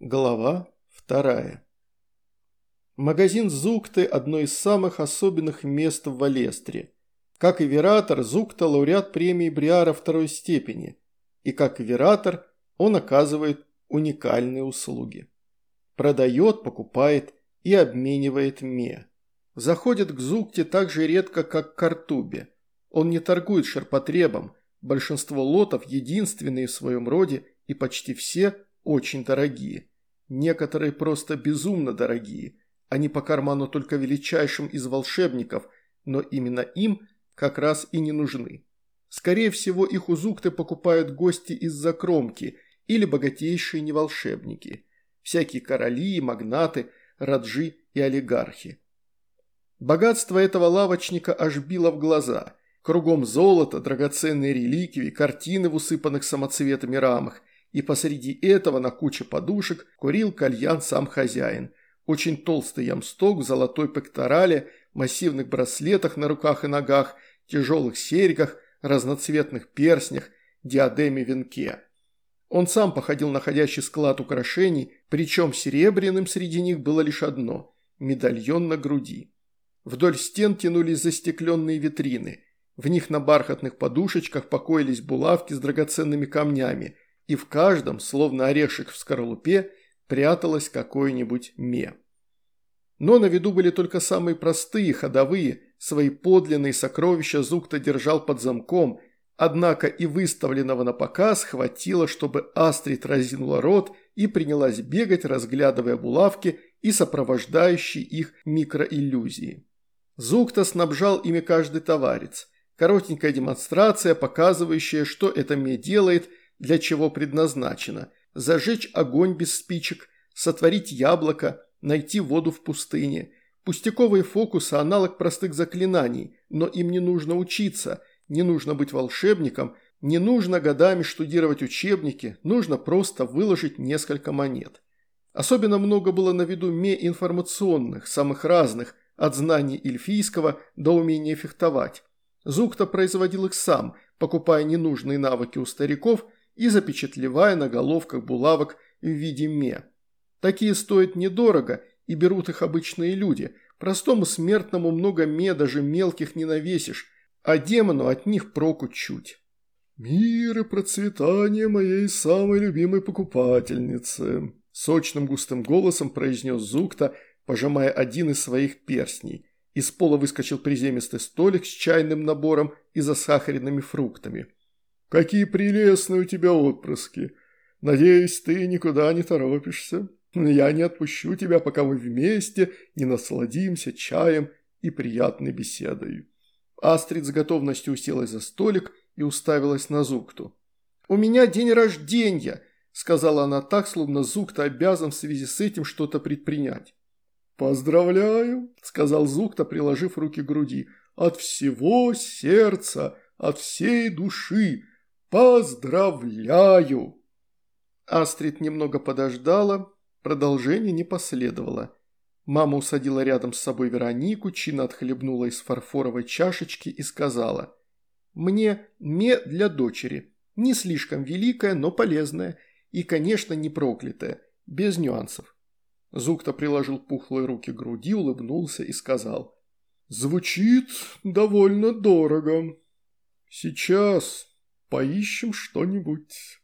Глава вторая. Магазин Зукты – одно из самых особенных мест в Валестре. Как и Вератор, Зукта – лауреат премии Бриара второй степени. И как и Вератор, он оказывает уникальные услуги. Продает, покупает и обменивает ме. Заходит к Зукте так же редко, как к Картубе. Он не торгует ширпотребом. Большинство лотов единственные в своем роде и почти все – очень дорогие. Некоторые просто безумно дорогие. Они по карману только величайшим из волшебников, но именно им как раз и не нужны. Скорее всего, их узукты покупают гости из-за кромки или богатейшие неволшебники. Всякие короли, магнаты, раджи и олигархи. Богатство этого лавочника аж било в глаза. Кругом золото, драгоценные реликвии, картины в усыпанных самоцветами рамах, и посреди этого на куче подушек курил кальян сам хозяин. Очень толстый ямсток в золотой пекторале, массивных браслетах на руках и ногах, тяжелых серьгах, разноцветных перстнях, диадеме венке. Он сам походил на ходящий склад украшений, причем серебряным среди них было лишь одно – медальон на груди. Вдоль стен тянулись застекленные витрины. В них на бархатных подушечках покоились булавки с драгоценными камнями – и в каждом, словно орешек в скорлупе, пряталось какое-нибудь ме. Но на виду были только самые простые, ходовые, свои подлинные сокровища Зукта держал под замком, однако и выставленного на показ хватило, чтобы Астрид разинула рот и принялась бегать, разглядывая булавки и сопровождающие их микроиллюзии. Зукта снабжал ими каждый товарец. Коротенькая демонстрация, показывающая, что это ме делает – для чего предназначено – зажечь огонь без спичек, сотворить яблоко, найти воду в пустыне. Пустяковые фокусы – аналог простых заклинаний, но им не нужно учиться, не нужно быть волшебником, не нужно годами штудировать учебники, нужно просто выложить несколько монет. Особенно много было на виду ме информационных, самых разных, от знаний эльфийского до умения фехтовать. Зукта производил их сам, покупая ненужные навыки у стариков – и запечатлевая на головках булавок в виде ме. Такие стоят недорого и берут их обычные люди. Простому смертному много ме даже мелких не навесишь, а демону от них проку чуть. «Мир и процветание моей самой любимой покупательницы», – сочным густым голосом произнес Зукта, пожимая один из своих перстней. Из пола выскочил приземистый столик с чайным набором и засахаренными фруктами. Какие прелестные у тебя отпрыски. Надеюсь, ты никуда не торопишься. Я не отпущу тебя, пока мы вместе не насладимся чаем и приятной беседой». Астрид с готовностью уселась за столик и уставилась на Зукту. «У меня день рождения!» – сказала она так, словно Зукта обязан в связи с этим что-то предпринять. «Поздравляю!» – сказал Зукта, приложив руки к груди. «От всего сердца, от всей души! «Поздравляю!» Астрид немного подождала, продолжение не последовало. Мама усадила рядом с собой Веронику, чинно отхлебнула из фарфоровой чашечки и сказала «Мне ме для дочери, не слишком великая, но полезная и, конечно, не проклятая, без нюансов». Зукта приложил пухлые руки к груди, улыбнулся и сказал «Звучит довольно дорого. Сейчас Поищем что-нибудь.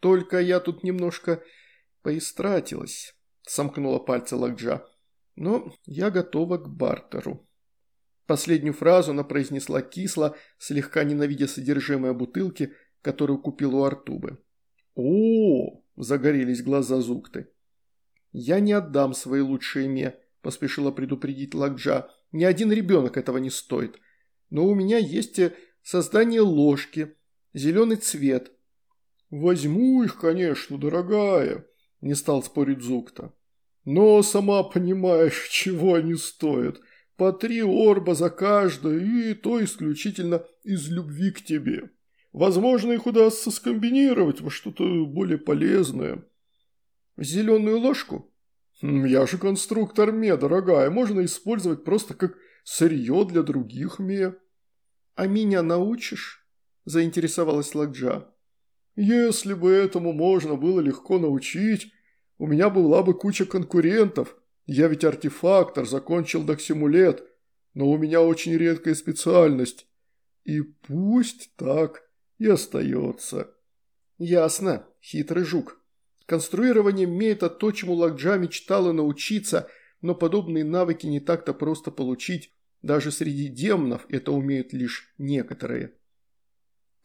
Только я тут немножко поистратилась, сомкнула пальцы Лакджа. Но я готова к бартеру. Последнюю фразу она произнесла кисло, слегка ненавидя содержимое бутылки, которую купил у Артубы. о, загорелись глаза Зукты. «Я не отдам свои лучшие ме», – поспешила предупредить Лакджа. «Ни один ребенок этого не стоит. Но у меня есть э, создание ложки, зеленый цвет. «Возьму их, конечно, дорогая», – не стал спорить Зукта. «Но сама понимаешь, чего они стоят. По три орба за каждую, и то исключительно из любви к тебе. Возможно, их удастся скомбинировать во что-то более полезное». «Зеленую ложку?» «Хм, «Я же конструктор ме, дорогая, можно использовать просто как сырье для других ме». «А меня научишь?» Заинтересовалась Лакджа. «Если бы этому можно было легко научить, У меня была бы куча конкурентов. Я ведь артефактор, закончил доксимулет, но у меня очень редкая специальность. И пусть так и остается». «Ясно, хитрый жук. Конструирование МЕ – это то, чему Лакджа мечтала научиться, но подобные навыки не так-то просто получить. Даже среди демонов это умеют лишь некоторые».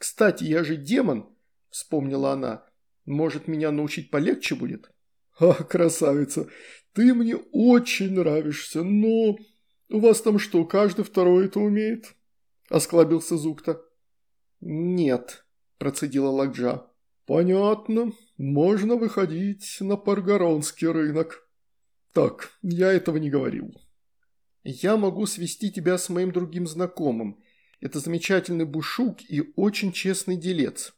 «Кстати, я же демон», – вспомнила она. «Может, меня научить полегче будет?» «А, красавица, ты мне очень нравишься, но у вас там что, каждый второй это умеет?» – осклабился Зукта. «Нет», – процедила Лакджа. «Понятно. Можно выходить на Паргоронский рынок. Так, я этого не говорил». «Я могу свести тебя с моим другим знакомым. Это замечательный бушук и очень честный делец».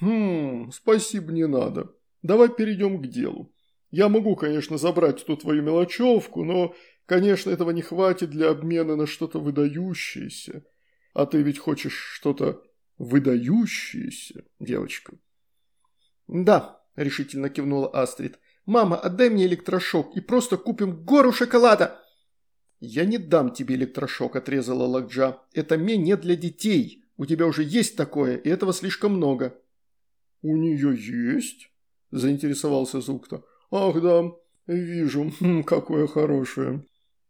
«Хм, спасибо, не надо. Давай перейдем к делу. Я могу, конечно, забрать эту твою мелочевку, но, конечно, этого не хватит для обмена на что-то выдающееся. А ты ведь хочешь что-то выдающееся, девочка?» «Да», – решительно кивнула Астрид. «Мама, отдай мне электрошок и просто купим гору шоколада!» «Я не дам тебе электрошок», – отрезала Лакджа. «Это мне не для детей. У тебя уже есть такое, и этого слишком много». «У нее есть?» – заинтересовался Зукта. «Ах да, вижу, хм, какое хорошее».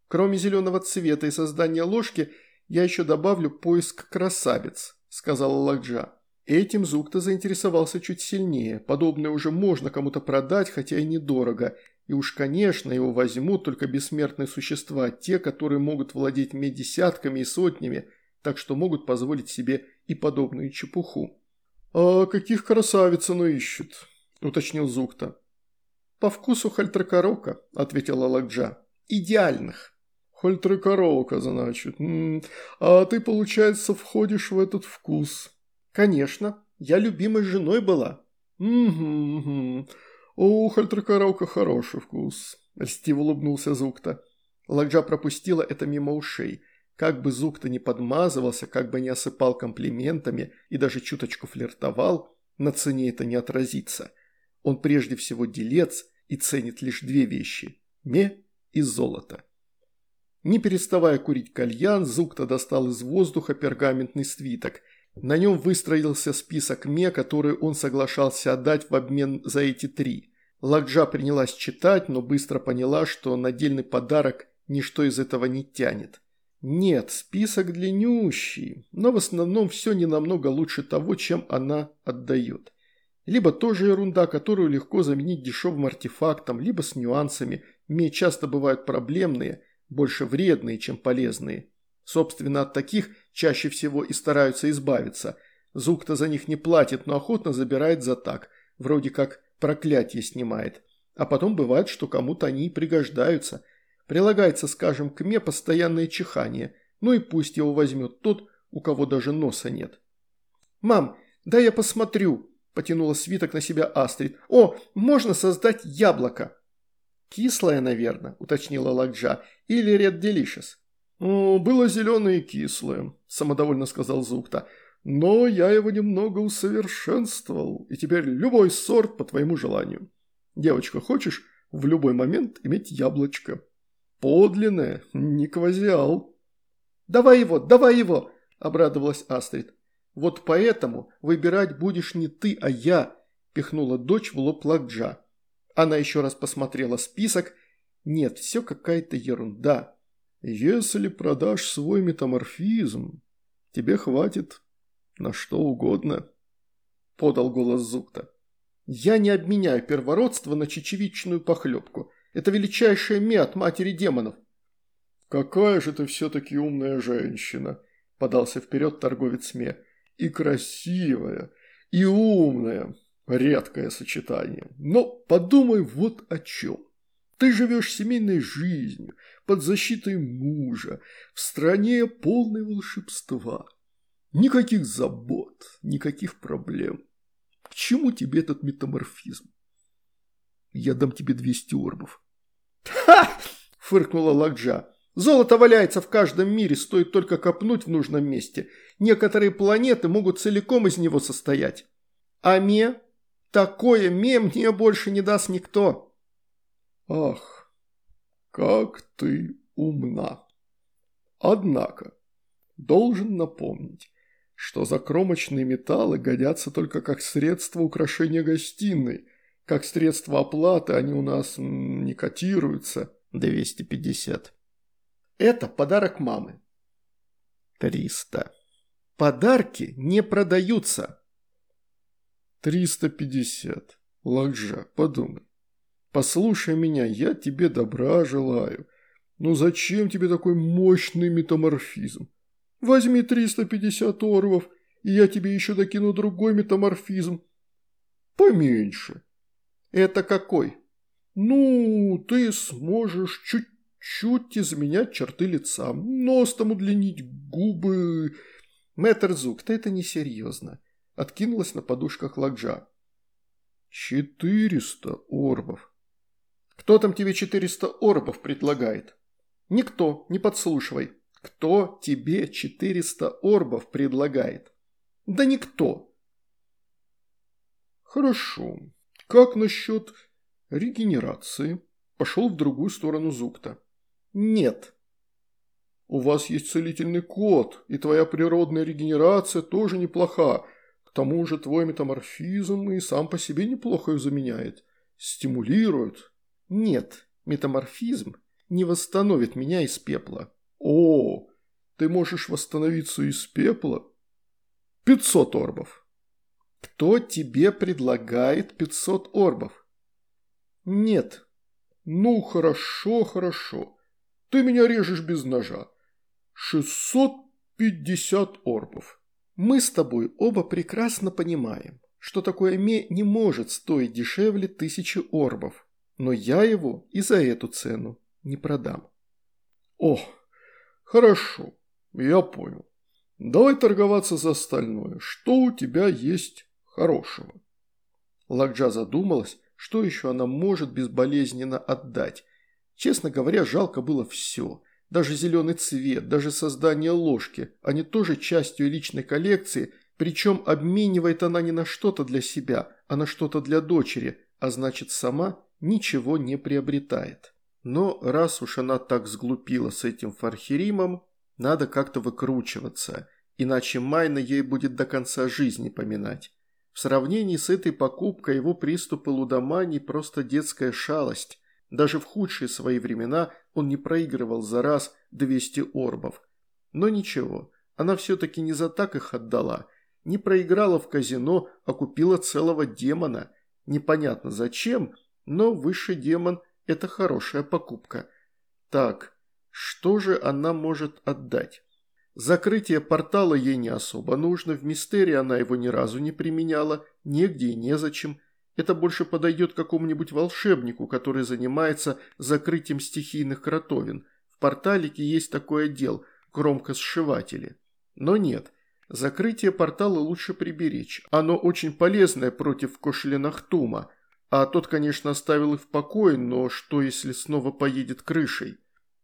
«Кроме зеленого цвета и создания ложки, я еще добавлю поиск красавец», – сказала Лакджа. Этим Зукта заинтересовался чуть сильнее. Подобное уже можно кому-то продать, хотя и недорого. И уж, конечно, его возьмут только бессмертные существа, те, которые могут владеть десятками и сотнями, так что могут позволить себе и подобную чепуху. «А каких красавиц оно ищет?» – уточнил Зукта. «По вкусу хальтракорока», – ответила Лакджа. «Идеальных». «Хальтракорока, значит. М -м, а ты, получается, входишь в этот вкус». «Конечно, я любимой женой была». «Угу, угу. У Хальтракорока хороший вкус», – льстиво улыбнулся Зукта. Лакджа пропустила это мимо ушей. Как бы Зукта не подмазывался, как бы не осыпал комплиментами и даже чуточку флиртовал, на цене это не отразится. Он прежде всего делец и ценит лишь две вещи – ме и золото. Не переставая курить кальян, Зукта достал из воздуха пергаментный свиток. На нем выстроился список ме, которые он соглашался отдать в обмен за эти три. Лакджа принялась читать, но быстро поняла, что на отдельный подарок ничто из этого не тянет. Нет, список длиннющий, но в основном все не намного лучше того, чем она отдает. Либо тоже ерунда, которую легко заменить дешевым артефактом, либо с нюансами. Ме часто бывают проблемные, больше вредные, чем полезные. Собственно, от таких чаще всего и стараются избавиться. Зук-то за них не платит, но охотно забирает за так. Вроде как проклятие снимает. А потом бывает, что кому-то они и пригождаются. Прилагается, скажем, к ме постоянное чихание. Ну и пусть его возьмет тот, у кого даже носа нет. «Мам, да я посмотрю», – потянула свиток на себя Астрид. «О, можно создать яблоко!» «Кислое, наверное», – уточнила Лакджа. «Или Ред Делишес?» «Было зеленое и кислое», – самодовольно сказал Зукта. «Но я его немного усовершенствовал, и теперь любой сорт по твоему желанию. Девочка, хочешь в любой момент иметь яблочко? Подлинное, не квазиал». «Давай его, давай его!» – обрадовалась Астрид. «Вот поэтому выбирать будешь не ты, а я», – пихнула дочь в лоб Лакджа. Она еще раз посмотрела список. Нет, все какая-то ерунда. «Если продашь свой метаморфизм, тебе хватит на что угодно», – подал голос Зукта. «Я не обменяю первородство на чечевичную похлебку. Это величайшая ме от матери демонов». «Какая же ты все-таки умная женщина», – подался вперед торговец ме. «И красивая, и умная. Редкое сочетание. Но подумай вот о чем. Ты живешь семейной жизнью, под защитой мужа, в стране полной волшебства. Никаких забот, никаких проблем. К чему тебе этот метаморфизм? Я дам тебе 200 орбов. «Ха!» – фыркнула Лакджа. «Золото валяется в каждом мире, стоит только копнуть в нужном месте. Некоторые планеты могут целиком из него состоять. А ме? Такое ме мне больше не даст никто». Ах, как ты умна. Однако, должен напомнить, что закромочные металлы годятся только как средство украшения гостиной. Как средство оплаты они у нас не котируются. 250. Это подарок мамы. 300. Подарки не продаются. 350. Лакжа, подумай. Послушай меня, я тебе добра желаю. Ну зачем тебе такой мощный метаморфизм? Возьми 350 орвов, и я тебе еще докину другой метаморфизм. Поменьше. Это какой? Ну, ты сможешь чуть-чуть изменять черты лица, нос там удлинить, губы... Мэтр Зук, ты это несерьезно. Откинулась на подушках Ладжа. Четыреста орбов. Кто там тебе четыреста орбов предлагает? Никто, не подслушивай. Кто тебе 400 орбов предлагает? Да никто. Хорошо. Как насчет регенерации? Пошел в другую сторону Зукта. Нет. У вас есть целительный код, и твоя природная регенерация тоже неплоха. К тому же твой метаморфизм и сам по себе неплохо ее заменяет. Стимулирует. Нет, метаморфизм не восстановит меня из пепла. О, ты можешь восстановиться из пепла? Пятьсот орбов. Кто тебе предлагает пятьсот орбов? Нет. Ну, хорошо, хорошо. Ты меня режешь без ножа. Шестьсот пятьдесят орбов. Мы с тобой оба прекрасно понимаем, что такое ме не может стоить дешевле тысячи орбов, но я его и за эту цену не продам. О, «Хорошо, я понял. Давай торговаться за остальное. Что у тебя есть хорошего?» Лакджа задумалась, что еще она может безболезненно отдать. Честно говоря, жалко было все. Даже зеленый цвет, даже создание ложки. Они тоже частью личной коллекции, причем обменивает она не на что-то для себя, а на что-то для дочери, а значит сама ничего не приобретает. Но раз уж она так сглупила с этим Фархеримом, надо как-то выкручиваться, иначе Майна ей будет до конца жизни поминать. В сравнении с этой покупкой его приступы лудомании просто детская шалость. Даже в худшие свои времена он не проигрывал за раз 200 орбов. Но ничего, она все-таки не за так их отдала. Не проиграла в казино, а купила целого демона. Непонятно зачем, но высший демон – это хорошая покупка. Так, что же она может отдать? Закрытие портала ей не особо нужно, в Мистерии она его ни разу не применяла, негде и незачем. Это больше подойдет какому-нибудь волшебнику, который занимается закрытием стихийных кротовин. В порталике есть такой отдел – кромкосшиватели. Но нет, закрытие портала лучше приберечь. Оно очень полезное против Кошленахтума – а тот, конечно, оставил их в покое, но что, если снова поедет крышей?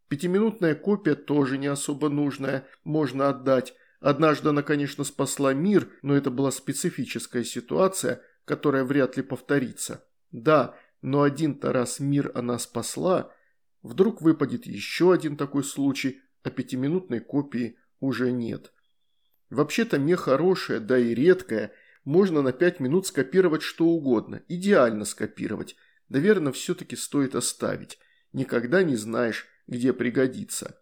Пятиминутная копия тоже не особо нужная, можно отдать. Однажды она, конечно, спасла мир, но это была специфическая ситуация, которая вряд ли повторится. Да, но один-то раз мир она спасла. Вдруг выпадет еще один такой случай, а пятиминутной копии уже нет. Вообще-то мне хорошая, да и редкая – можно на пять минут скопировать что угодно, идеально скопировать. Наверное, все-таки стоит оставить. Никогда не знаешь, где пригодится.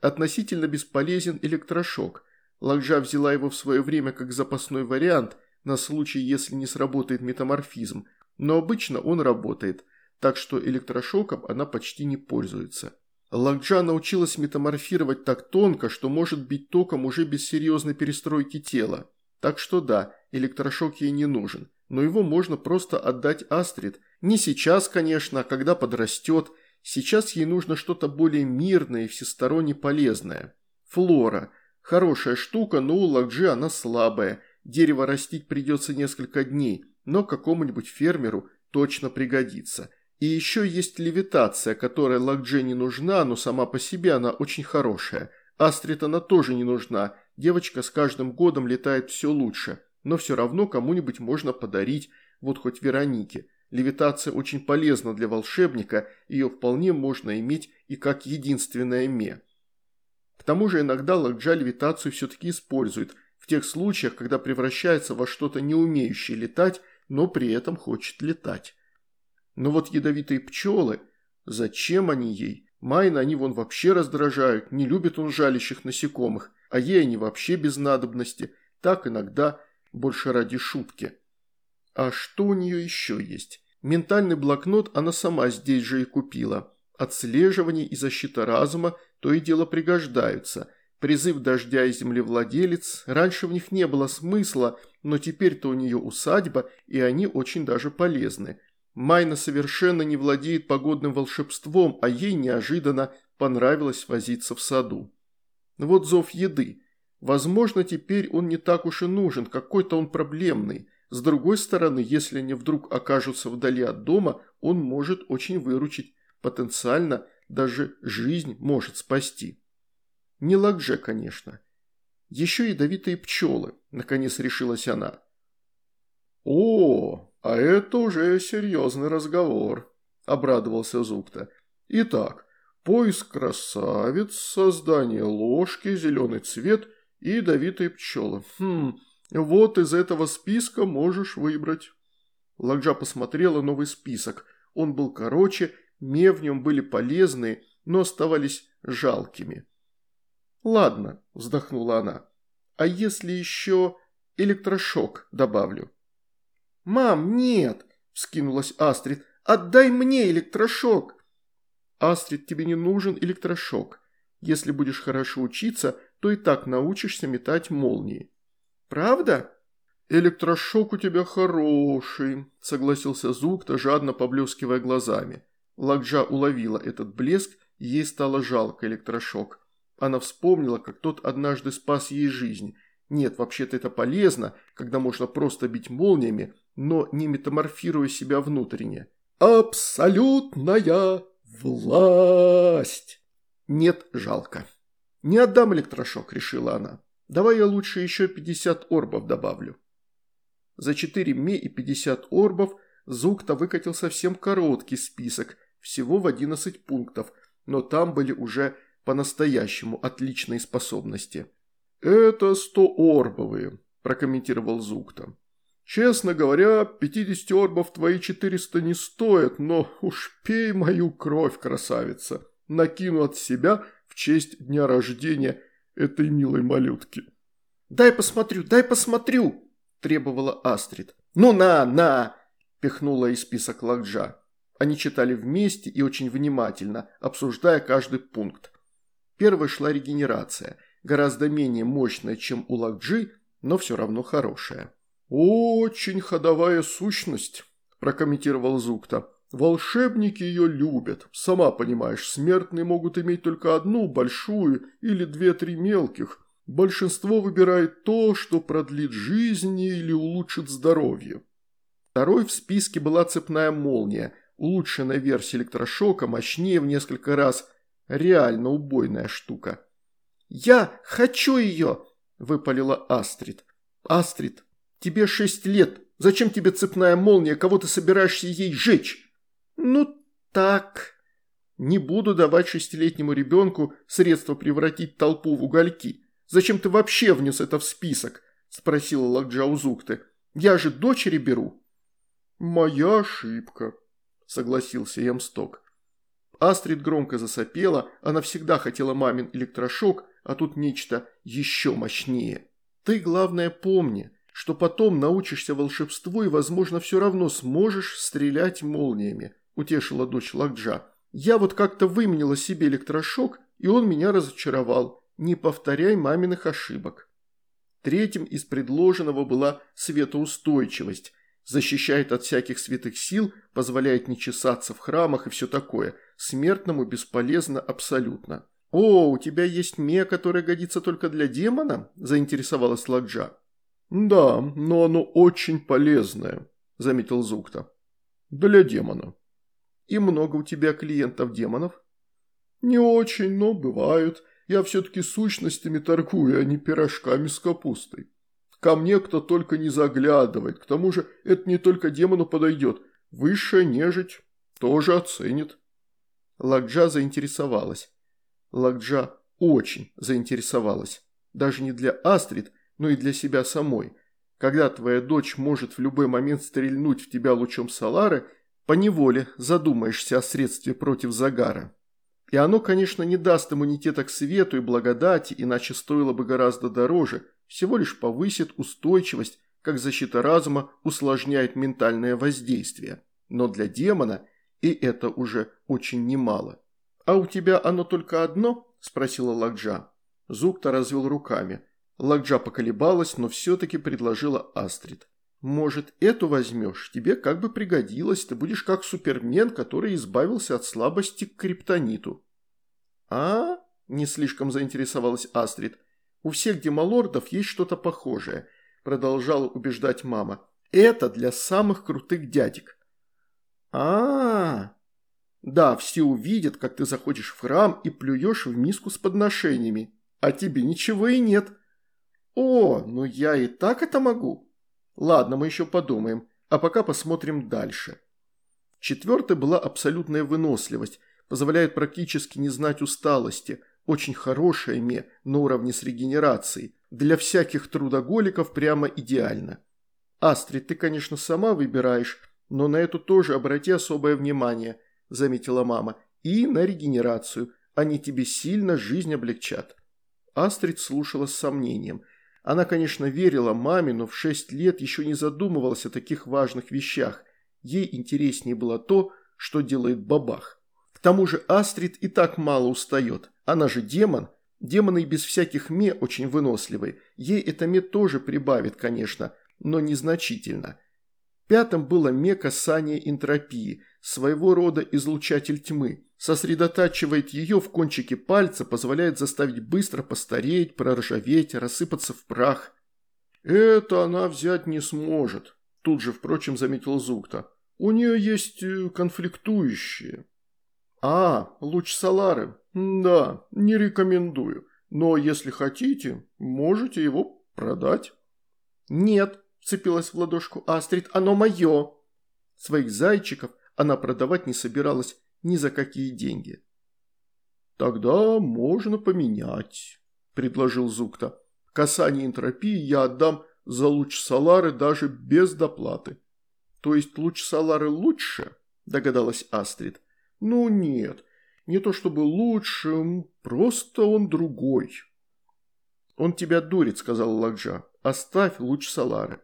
Относительно бесполезен электрошок. Лакжа взяла его в свое время как запасной вариант, на случай, если не сработает метаморфизм, но обычно он работает, так что электрошоком она почти не пользуется. Лакджа научилась метаморфировать так тонко, что может бить током уже без серьезной перестройки тела. Так что да, электрошок ей не нужен, но его можно просто отдать Астрид. Не сейчас, конечно, а когда подрастет. Сейчас ей нужно что-то более мирное и всесторонне полезное. Флора. Хорошая штука, но у Лакджи она слабая. Дерево растить придется несколько дней, но какому-нибудь фермеру точно пригодится. И еще есть левитация, которая Лакдже не нужна, но сама по себе она очень хорошая. Астрид она тоже не нужна, Девочка с каждым годом летает все лучше, но все равно кому-нибудь можно подарить, вот хоть Веронике. Левитация очень полезна для волшебника, ее вполне можно иметь и как единственное ме. К тому же иногда Лакджа левитацию все-таки использует, в тех случаях, когда превращается во что-то не умеющее летать, но при этом хочет летать. Но вот ядовитые пчелы, зачем они ей? Майна они вон вообще раздражают, не любит он жалящих насекомых, а ей они вообще без надобности, так иногда больше ради шутки. А что у нее еще есть? Ментальный блокнот она сама здесь же и купила. Отслеживание и защита разума то и дело пригождаются – Призыв дождя и землевладелец, раньше в них не было смысла, но теперь-то у нее усадьба, и они очень даже полезны. Майна совершенно не владеет погодным волшебством, а ей неожиданно понравилось возиться в саду. Вот зов еды. Возможно, теперь он не так уж и нужен, какой-то он проблемный. С другой стороны, если они вдруг окажутся вдали от дома, он может очень выручить. Потенциально даже жизнь может спасти. Не лакже, конечно. Еще ядовитые пчелы, наконец решилась она. «О, а это уже серьезный разговор», – обрадовался Зукта. «Итак, поиск красавиц, создание ложки, зеленый цвет и ядовитые пчелы. Хм, вот из этого списка можешь выбрать». Лакджа посмотрела новый список. Он был короче, ме в нем были полезные, но оставались жалкими. «Ладно», – вздохнула она. «А если еще электрошок добавлю?» «Мам, нет!» – вскинулась Астрид. «Отдай мне электрошок!» «Астрид, тебе не нужен электрошок. Если будешь хорошо учиться, то и так научишься метать молнии». «Правда?» «Электрошок у тебя хороший», – согласился Зукта, жадно поблескивая глазами. Лакджа уловила этот блеск, и ей стало жалко электрошок. Она вспомнила, как тот однажды спас ей жизнь. Нет, вообще-то это полезно, когда можно просто бить молниями, но не метаморфируя себя внутренне. «Абсолютная власть!» Нет, жалко. «Не отдам электрошок», – решила она. «Давай я лучше еще 50 орбов добавлю». За 4 ме и 50 орбов Зукта выкатил совсем короткий список, всего в 11 пунктов, но там были уже по-настоящему отличной способности. «Это сто орбовые», – прокомментировал Зукта. «Честно говоря, 50 орбов твои 400 не стоят, но уж пей мою кровь, красавица. Накину от себя в честь дня рождения этой милой малютки». «Дай посмотрю, дай посмотрю!» – требовала Астрид. «Ну на, на!» – пихнула из список Лакджа. Они читали вместе и очень внимательно, обсуждая каждый пункт. Первой шла регенерация, гораздо менее мощная, чем у Лакджи, но все равно хорошая. «Очень ходовая сущность», – прокомментировал Зукта. «Волшебники ее любят. Сама понимаешь, смертные могут иметь только одну большую или две-три мелких. Большинство выбирает то, что продлит жизнь или улучшит здоровье». Второй в списке была цепная молния, улучшенная версия электрошока, мощнее в несколько раз, Реально убойная штука. «Я хочу ее!» – выпалила Астрид. «Астрид, тебе шесть лет. Зачем тебе цепная молния? Кого ты собираешься ей жечь?» «Ну так...» «Не буду давать шестилетнему ребенку средства превратить толпу в угольки. Зачем ты вообще внес это в список?» – спросила Лакджаузукты. «Я же дочери беру». «Моя ошибка», – согласился Ямсток. Астрид громко засопела, она всегда хотела мамин электрошок, а тут нечто еще мощнее. Ты, главное, помни, что потом научишься волшебству и, возможно, все равно сможешь стрелять молниями», – утешила дочь Лакджа. «Я вот как-то выменила себе электрошок, и он меня разочаровал. Не повторяй маминых ошибок». Третьим из предложенного была светоустойчивость. Защищает от всяких святых сил, позволяет не чесаться в храмах и все такое – Смертному бесполезно абсолютно. «О, у тебя есть ме, которая годится только для демона?» – заинтересовалась Ладжа. «Да, но оно очень полезное», – заметил Зукта. «Для демона». «И много у тебя клиентов демонов?» «Не очень, но бывают. Я все-таки сущностями торгую, а не пирожками с капустой. Ко мне кто только не заглядывает. К тому же это не только демону подойдет. высшая нежить тоже оценит. Лакджа заинтересовалась. Лакджа очень заинтересовалась. Даже не для Астрид, но и для себя самой. Когда твоя дочь может в любой момент стрельнуть в тебя лучом Салары, поневоле задумаешься о средстве против загара. И оно, конечно, не даст иммунитета к свету и благодати, иначе стоило бы гораздо дороже, всего лишь повысит устойчивость, как защита разума усложняет ментальное воздействие. Но для демона и это уже очень немало. «А у тебя оно только одно?» – спросила Лакджа. Зукта развел руками. Лакджа поколебалась, но все-таки предложила Астрид. «Может, эту возьмешь? Тебе как бы пригодилось. Ты будешь как супермен, который избавился от слабости к криптониту». «А?» – не слишком заинтересовалась Астрид. «У всех демалордов есть что-то похожее», – продолжала убеждать мама. «Это для самых крутых дядек». А, -а, а Да, все увидят, как ты заходишь в храм и плюешь в миску с подношениями. А тебе ничего и нет. О, ну я и так это могу. Ладно, мы еще подумаем, а пока посмотрим дальше. Четвертой была абсолютная выносливость, позволяет практически не знать усталости, очень хорошая ме на уровне с регенерацией, для всяких трудоголиков прямо идеально. Астрид, ты, конечно, сама выбираешь, но на эту тоже обрати особое внимание, заметила мама, и на регенерацию, они тебе сильно жизнь облегчат. Астрид слушала с сомнением – она, конечно, верила маме, но в шесть лет еще не задумывалась о таких важных вещах. Ей интереснее было то, что делает бабах. К тому же Астрид и так мало устает. Она же демон. Демоны и без всяких ме очень выносливые. Ей это ме тоже прибавит, конечно, но незначительно. Пятым было ме касание энтропии, своего рода излучатель тьмы сосредотачивает ее в кончике пальца, позволяет заставить быстро постареть, проржаветь, рассыпаться в прах. «Это она взять не сможет», – тут же, впрочем, заметил Зукта. «У нее есть э, конфликтующие». «А, луч Салары. Да, не рекомендую. Но если хотите, можете его продать». «Нет», – вцепилась в ладошку Астрид, – «оно мое». Своих зайчиков она продавать не собиралась ни за какие деньги. «Тогда можно поменять», – предложил Зукта. «Касание энтропии я отдам за луч Салары даже без доплаты». «То есть луч Салары лучше?» – догадалась Астрид. «Ну нет, не то чтобы лучше, просто он другой». «Он тебя дурит», – сказал Лакджа. «Оставь луч Салары».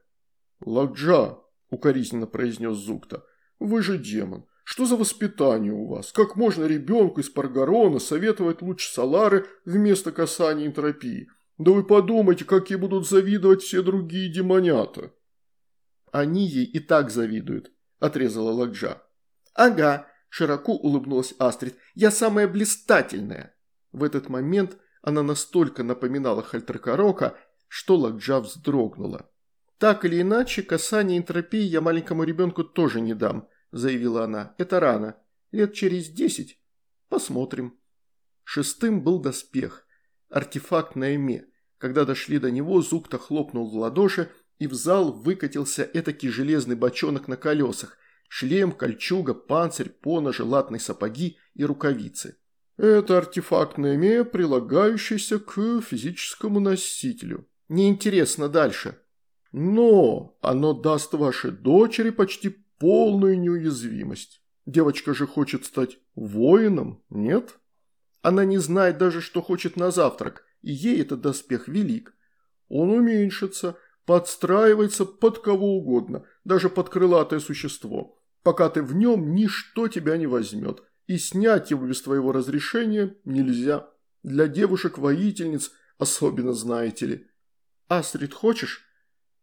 «Лакджа», – укоризненно произнес Зукта, – «вы же демон. Что за воспитание у вас? Как можно ребенку из Паргарона советовать луч Салары вместо касания энтропии? Да вы подумайте, какие будут завидовать все другие демонята. Они ей и так завидуют, отрезала Ладжа. Ага, широко улыбнулась Астрид. Я самая блистательная. В этот момент она настолько напоминала Хальтеркарока, что Ладжа вздрогнула. Так или иначе, касание энтропии я маленькому ребенку тоже не дам –– заявила она. «Это рано. Лет через десять. Посмотрим». Шестым был доспех. Артефакт на эме. Когда дошли до него, Зукта хлопнул в ладоши, и в зал выкатился этакий железный бочонок на колесах. Шлем, кольчуга, панцирь, поножи, латные сапоги и рукавицы. «Это артефакт на эме, прилагающийся к физическому носителю». «Неинтересно дальше». «Но оно даст вашей дочери почти полную неуязвимость. Девочка же хочет стать воином, нет? Она не знает даже, что хочет на завтрак, и ей этот доспех велик. Он уменьшится, подстраивается под кого угодно, даже под крылатое существо. Пока ты в нем, ничто тебя не возьмет, и снять его без твоего разрешения нельзя. Для девушек-воительниц особенно, знаете ли. Астрид, хочешь?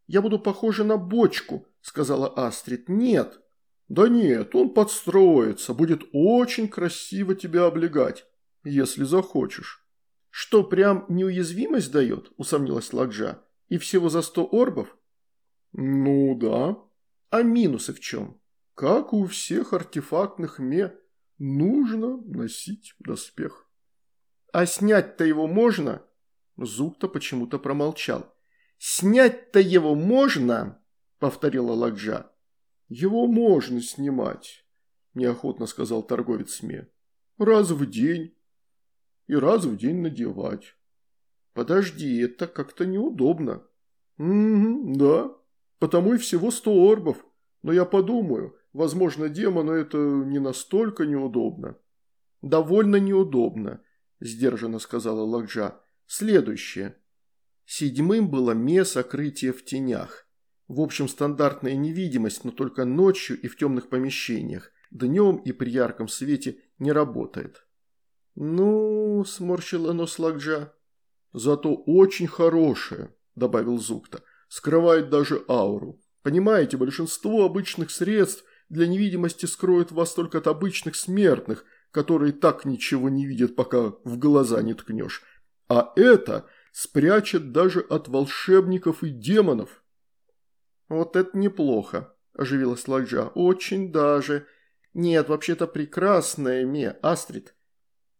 Я буду похожа на бочку, сказала Астрид. «Нет». «Да нет, он подстроится, будет очень красиво тебя облегать, если захочешь». «Что, прям неуязвимость дает?» – усомнилась Ладжа. «И всего за сто орбов?» «Ну да». «А минусы в чем?» «Как у всех артефактных ме, нужно носить доспех». «А снять-то его можно?» Зук-то почему-то промолчал. «Снять-то его можно?» – повторила Ладжа. Его можно снимать, неохотно сказал торговец СМЕ. Раз в день. И раз в день надевать. Подожди, это как-то неудобно. Угу, да. Потому и всего сто орбов. Но я подумаю, возможно, демону это не настолько неудобно. Довольно неудобно, сдержанно сказала Лакджа. Следующее. Седьмым было ме сокрытие в тенях. В общем, стандартная невидимость, но только ночью и в темных помещениях. Днем и при ярком свете не работает. «Ну...» – сморщила нос Лакджа. «Зато очень хорошее», – добавил Зукта. «Скрывает даже ауру. Понимаете, большинство обычных средств для невидимости скроют вас только от обычных смертных, которые так ничего не видят, пока в глаза не ткнешь. А это спрячет даже от волшебников и демонов». «Вот это неплохо», – оживилась Ладжа. «Очень даже. Нет, вообще-то прекрасная Ме, Астрид.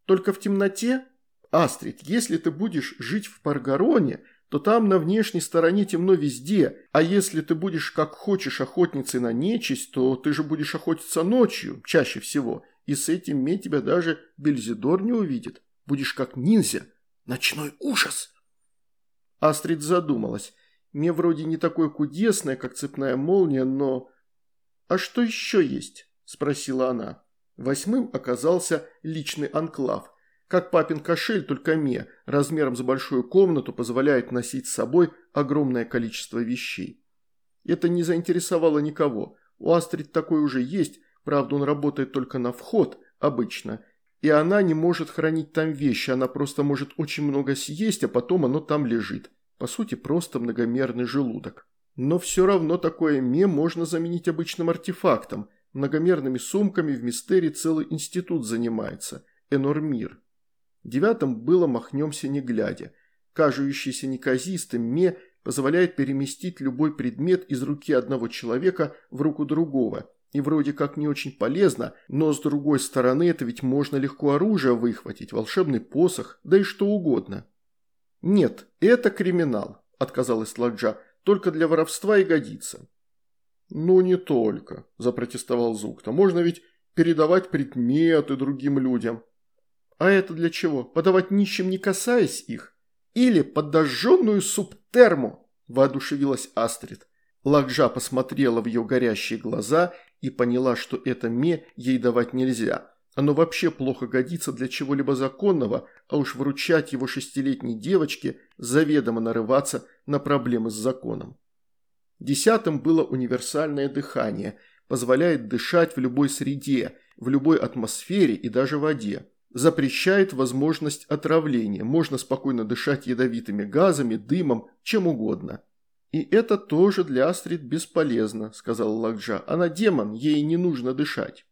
Только в темноте? Астрид, если ты будешь жить в Паргароне, то там на внешней стороне темно везде, а если ты будешь как хочешь охотницей на нечисть, то ты же будешь охотиться ночью, чаще всего, и с этим Ме тебя даже Бельзидор не увидит. Будешь как ниндзя. Ночной ужас!» Астрид задумалась. Мне вроде не такое кудесное, как цепная молния, но... «А что еще есть?» – спросила она. Восьмым оказался личный анклав. Как папин кошель, только ме, размером с большую комнату, позволяет носить с собой огромное количество вещей. Это не заинтересовало никого. У Астрид такой уже есть, правда он работает только на вход, обычно. И она не может хранить там вещи, она просто может очень много съесть, а потом оно там лежит. По сути, просто многомерный желудок. Но все равно такое ме можно заменить обычным артефактом – Многомерными сумками в мистерии целый институт занимается – Энормир. Девятым было «Махнемся не глядя». Кажущийся неказистым «ме» позволяет переместить любой предмет из руки одного человека в руку другого. И вроде как не очень полезно, но с другой стороны это ведь можно легко оружие выхватить, волшебный посох, да и что угодно. «Нет, это криминал», – отказалась Ладжа, – «только для воровства и годится». «Ну, не только», – запротестовал Зукта. «Можно ведь передавать предметы другим людям». «А это для чего? Подавать нищим, не касаясь их? Или подожженную субтерму?» – воодушевилась Астрид. Лакжа посмотрела в ее горящие глаза и поняла, что это ме ей давать нельзя. Оно вообще плохо годится для чего-либо законного, а уж вручать его шестилетней девочке заведомо нарываться на проблемы с законом. Десятым было универсальное дыхание, позволяет дышать в любой среде, в любой атмосфере и даже воде. Запрещает возможность отравления, можно спокойно дышать ядовитыми газами, дымом, чем угодно. «И это тоже для Астрид бесполезно», – сказал Лакджа. «Она демон, ей не нужно дышать».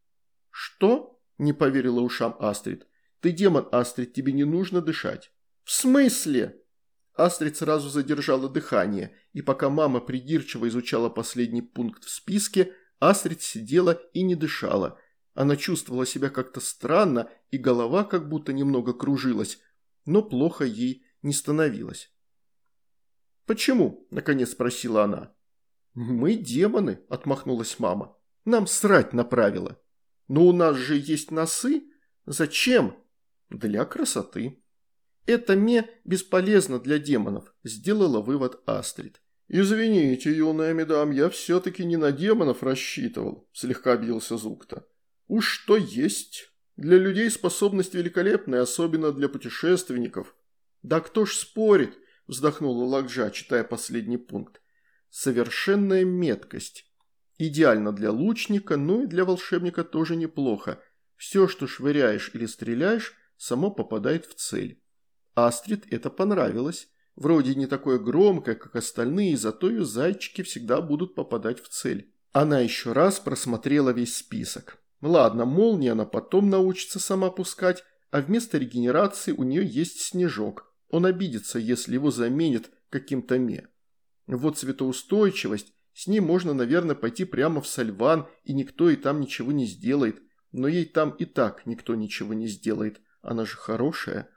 «Что?» – не поверила ушам Астрид. «Ты демон, Астрид, тебе не нужно дышать». «В смысле?» Астрид сразу задержала дыхание, и пока мама придирчиво изучала последний пункт в списке, Астрид сидела и не дышала. Она чувствовала себя как-то странно, и голова как будто немного кружилась, но плохо ей не становилось. «Почему?» – наконец спросила она. «Мы демоны», – отмахнулась мама. «Нам срать на правила». «Но у нас же есть носы. Зачем?» «Для красоты». «Это ме бесполезно для демонов», – сделала вывод Астрид. «Извините, юная медам, я все-таки не на демонов рассчитывал», – слегка обиделся Зукта. «Уж что есть. Для людей способность великолепная, особенно для путешественников». «Да кто ж спорит?» – вздохнула Лакджа, читая последний пункт. «Совершенная меткость. Идеально для лучника, но и для волшебника тоже неплохо. Все, что швыряешь или стреляешь, само попадает в цель». Астрид это понравилось. Вроде не такое громкое, как остальные, зато ее зайчики всегда будут попадать в цель. Она еще раз просмотрела весь список. Ладно, молния она потом научится сама пускать, а вместо регенерации у нее есть снежок. Он обидится, если его заменят каким-то ме. Вот цветоустойчивость, с ней можно, наверное, пойти прямо в Сальван, и никто и там ничего не сделает. Но ей там и так никто ничего не сделает. Она же хорошая.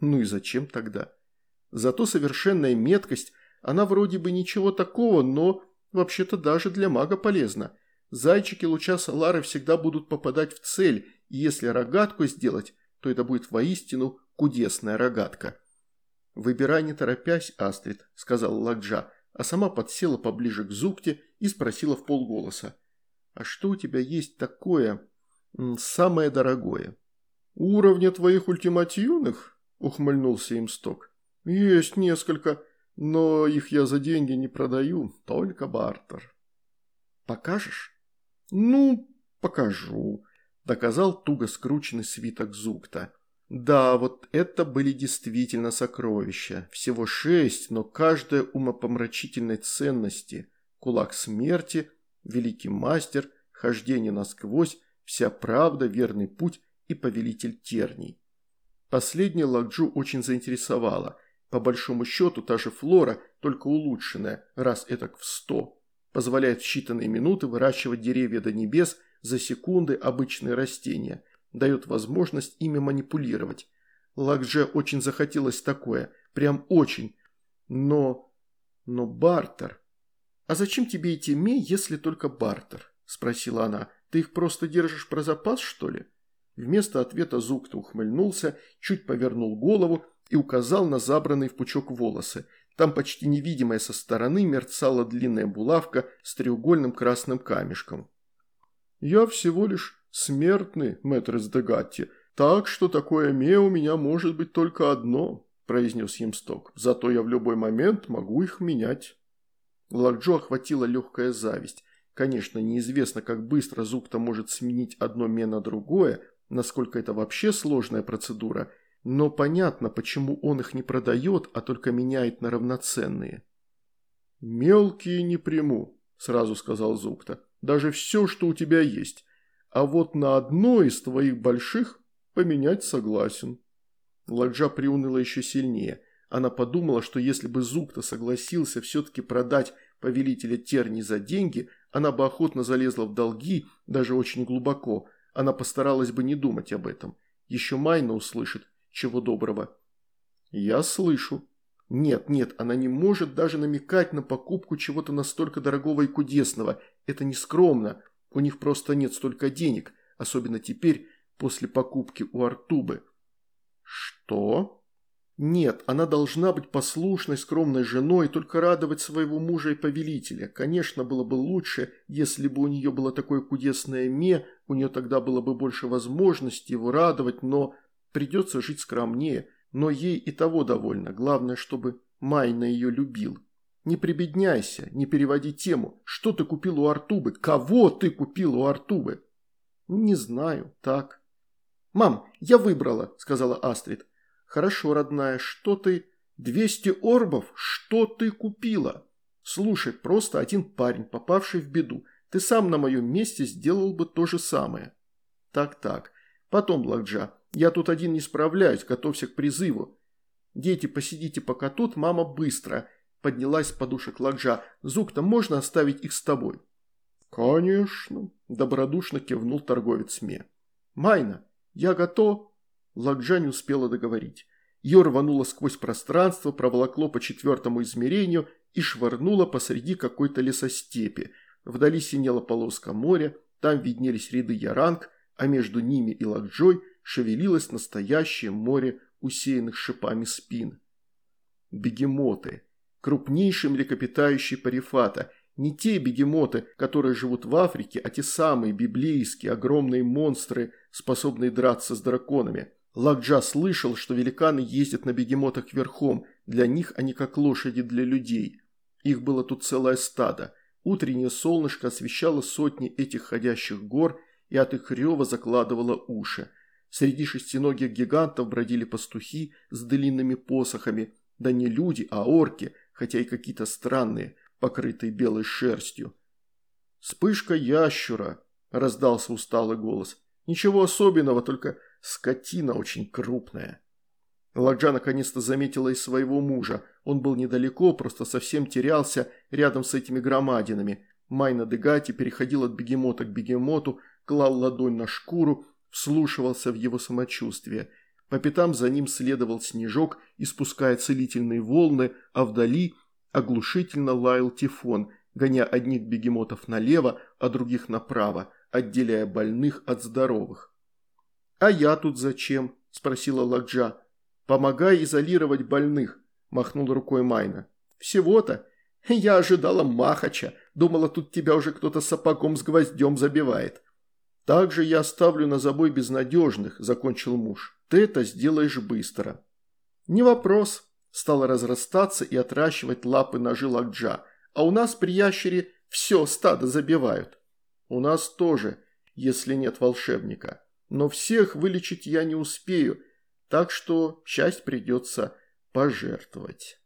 Ну и зачем тогда? Зато совершенная меткость, она вроде бы ничего такого, но вообще-то даже для мага полезна. Зайчики луча Солары всегда будут попадать в цель, и если рогатку сделать, то это будет воистину кудесная рогатка. «Выбирай не торопясь, Астрид», – сказала Ладжа, а сама подсела поближе к Зукте и спросила в полголоса. «А что у тебя есть такое самое дорогое?» «Уровня твоих ультимативных?» – ухмыльнулся им Сток. «Есть несколько, но их я за деньги не продаю, только бартер». «Покажешь?» «Ну, покажу», – доказал туго скрученный свиток Зукта. Да, вот это были действительно сокровища. Всего шесть, но каждая умопомрачительной ценности. Кулак смерти, великий мастер, хождение насквозь, вся правда, верный путь и повелитель терний. Последняя Лакджу очень заинтересовала. По большому счету, та же флора, только улучшенная, раз этак в сто. Позволяет в считанные минуты выращивать деревья до небес, за секунды обычные растения – дает возможность ими манипулировать. Лакже очень захотелось такое, прям очень. Но... но бартер... «А зачем тебе эти ме, если только бартер?» – спросила она. «Ты их просто держишь про запас, что ли?» Вместо ответа Зукта ухмыльнулся, чуть повернул голову и указал на забранный в пучок волосы. Там почти невидимая со стороны мерцала длинная булавка с треугольным красным камешком. «Я всего лишь смертный, мэтр из Дегатти, так что такое ме у меня может быть только одно», – произнес Емсток. «Зато я в любой момент могу их менять». Лакджо охватила легкая зависть. Конечно, неизвестно, как быстро Зукта может сменить одно ме на другое, насколько это вообще сложная процедура, но понятно, почему он их не продает, а только меняет на равноценные. «Мелкие не приму», – сразу сказал Зукта. «Даже все, что у тебя есть а вот на одно из твоих больших поменять согласен». Ладжа приуныла еще сильнее. Она подумала, что если бы Зукта согласился все-таки продать повелителя Терни за деньги, она бы охотно залезла в долги, даже очень глубоко. Она постаралась бы не думать об этом. Еще Майна услышит, чего доброго. «Я слышу». Нет, нет, она не может даже намекать на покупку чего-то настолько дорогого и кудесного. Это не скромно. У них просто нет столько денег, особенно теперь, после покупки у Артубы. Что? Нет, она должна быть послушной, скромной женой, только радовать своего мужа и повелителя. Конечно, было бы лучше, если бы у нее было такое кудесное ме, у нее тогда было бы больше возможностей его радовать, но придется жить скромнее. Но ей и того довольно, главное, чтобы Майна ее любил. Не прибедняйся, не переводи тему. Что ты купил у Артубы? Кого ты купил у Артубы? Не знаю, так. Мам, я выбрала, сказала Астрид. Хорошо, родная, что ты... Двести орбов? Что ты купила? Слушай, просто один парень, попавший в беду. Ты сам на моем месте сделал бы то же самое. Так-так. Потом, Блакджа, я тут один не справляюсь, готовься к призыву. Дети, посидите пока тут, мама быстро. Поднялась с подушек Ладжа. «Зук-то можно оставить их с тобой?» «Конечно», – добродушно кивнул торговец Ме. «Майна, я готов?» Ладжа не успела договорить. Ее рвануло сквозь пространство, проволокло по четвертому измерению и швырнуло посреди какой-то лесостепи. Вдали синела полоска моря, там виднелись ряды яранг, а между ними и Ладжой шевелилось настоящее море усеянных шипами спин. Бегемоты крупнейшие млекопитающие парифата, не те бегемоты, которые живут в Африке, а те самые библейские огромные монстры, способные драться с драконами. Лакджа слышал, что великаны ездят на бегемотах верхом, для них они как лошади для людей. Их было тут целое стадо. Утреннее солнышко освещало сотни этих ходящих гор и от их рева закладывало уши. Среди шестиногих гигантов бродили пастухи с длинными посохами, да не люди, а орки, хотя и какие-то странные, покрытые белой шерстью. «Вспышка ящура!» – раздался усталый голос. «Ничего особенного, только скотина очень крупная». Ладжа наконец-то заметила и своего мужа. Он был недалеко, просто совсем терялся рядом с этими громадинами. Майна Дегати переходил от бегемота к бегемоту, клал ладонь на шкуру, вслушивался в его самочувствие – по пятам за ним следовал снежок, испуская целительные волны, а вдали оглушительно лаял тифон, гоня одних бегемотов налево, а других направо, отделяя больных от здоровых. «А я тут зачем?» – спросила Ладжа. «Помогай изолировать больных», – махнул рукой Майна. «Всего-то? Я ожидала Махача, думала, тут тебя уже кто-то сапогом с гвоздем забивает». «Также я оставлю на забой безнадежных», – закончил муж. «Ты это сделаешь быстро». «Не вопрос», – стала разрастаться и отращивать лапы ножи Лакджа. «А у нас при ящере все стадо забивают». «У нас тоже, если нет волшебника. Но всех вылечить я не успею, так что часть придется пожертвовать».